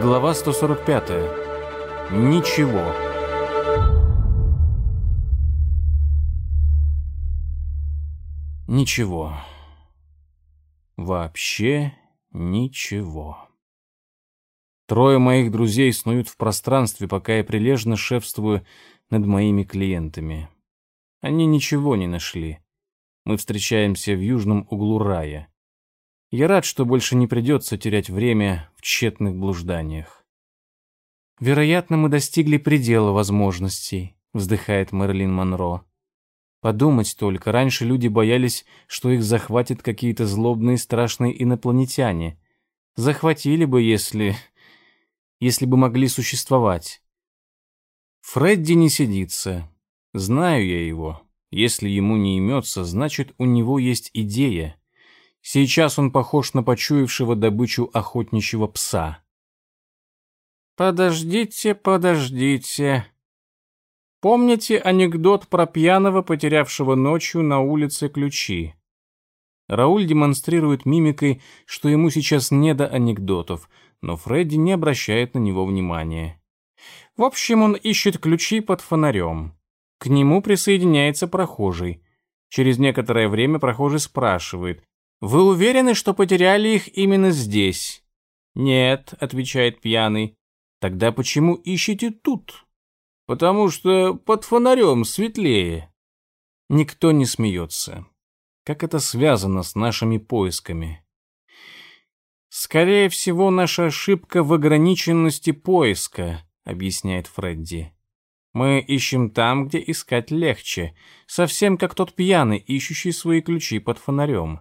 Глава 145. Ничего. Ничего. Вообще ничего. Трое моих друзей снуют в пространстве, пока я прилежно шефствую над моими клиентами. Они ничего не нашли. Мы встречаемся в южном углу рая. Я рад, что больше не придется терять время в тщетных блужданиях. «Вероятно, мы достигли предела возможностей», — вздыхает Мэрилин Монро. «Подумать только, раньше люди боялись, что их захватят какие-то злобные страшные инопланетяне. Захватили бы, если... если бы могли существовать. Фредди не сидится. Знаю я его. Если ему не имется, значит, у него есть идея. Сейчас он похож на почуявшего добычу охотничьего пса. «Подождите, подождите. Помните анекдот про пьяного, потерявшего ночью на улице ключи?» Рауль демонстрирует мимикой, что ему сейчас не до анекдотов, но Фредди не обращает на него внимания. В общем, он ищет ключи под фонарем. К нему присоединяется прохожий. Через некоторое время прохожий спрашивает, «Вы уверены, что потеряли их именно здесь?» «Нет», — отвечает пьяный. «Тогда почему ищете тут?» «Потому что под фонарем светлее». Никто не смеется. Как это связано с нашими поисками? «Скорее всего, наша ошибка в ограниченности поиска», — объясняет Фредди. «Мы ищем там, где искать легче, совсем как тот пьяный, ищущий свои ключи под фонарем».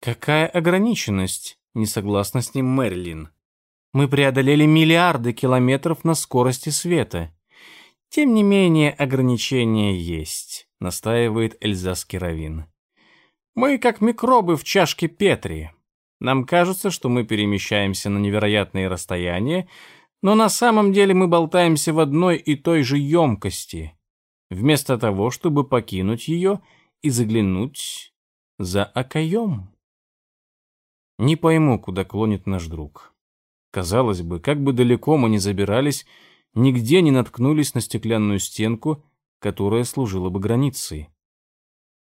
«Какая ограниченность?» — не согласна с ним Мерлин. «Мы преодолели миллиарды километров на скорости света. Тем не менее, ограничения есть», — настаивает Эльзас Равин. «Мы как микробы в чашке Петри. Нам кажется, что мы перемещаемся на невероятные расстояния, но на самом деле мы болтаемся в одной и той же емкости, вместо того, чтобы покинуть ее и заглянуть за окоем». Не пойму, куда клонит наш друг. Казалось бы, как бы далеко мы ни забирались, нигде не наткнулись на стеклянную стенку, которая служила бы границей.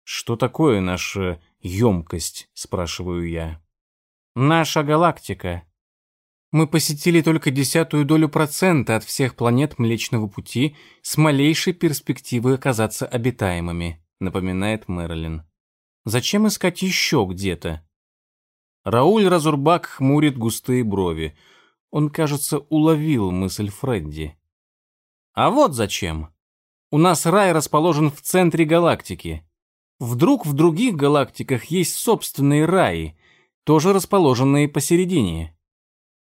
«Что такое наша емкость?» — спрашиваю я. «Наша галактика. Мы посетили только десятую долю процента от всех планет Млечного Пути с малейшей перспективой оказаться обитаемыми», — напоминает Мэрилин. «Зачем искать еще где-то?» Рауль Разурбак хмурит густые брови. Он, кажется, уловил мысль Фредди. А вот зачем. У нас рай расположен в центре галактики. Вдруг в других галактиках есть собственные раи, тоже расположенные посередине.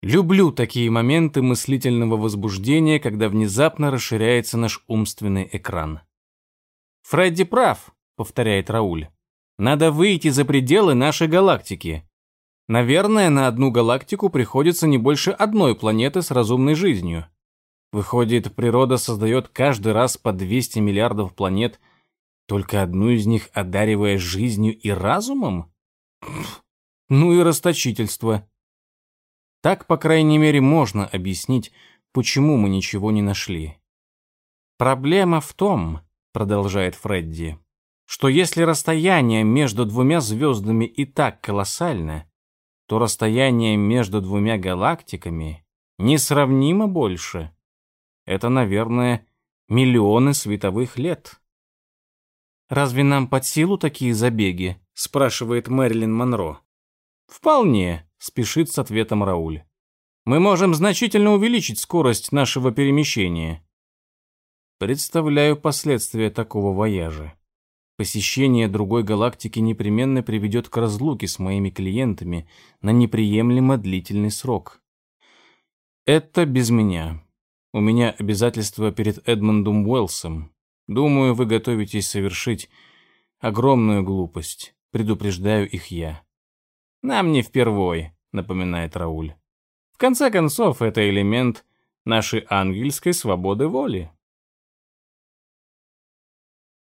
Люблю такие моменты мыслительного возбуждения, когда внезапно расширяется наш умственный экран. «Фредди прав», — повторяет Рауль. «Надо выйти за пределы нашей галактики. Наверное, на одну галактику приходится не больше одной планеты с разумной жизнью. Выходит, природа создает каждый раз по 200 миллиардов планет, только одну из них одаривая жизнью и разумом? Ну и расточительство. Так, по крайней мере, можно объяснить, почему мы ничего не нашли. Проблема в том, продолжает Фредди, что если расстояние между двумя звездами и так колоссально, то расстояние между двумя галактиками несравнимо больше. Это, наверное, миллионы световых лет. «Разве нам под силу такие забеги?» — спрашивает Мэрилин Монро. «Вполне», — спешит с ответом Рауль. «Мы можем значительно увеличить скорость нашего перемещения». Представляю последствия такого вояжа. Посещение другой галактики непременно приведет к разлуке с моими клиентами на неприемлемо длительный срок. Это без меня. У меня обязательства перед Эдмондом Уэллсом. Думаю, вы готовитесь совершить огромную глупость. Предупреждаю их я. Нам не впервой, напоминает Рауль. В конце концов, это элемент нашей ангельской свободы воли.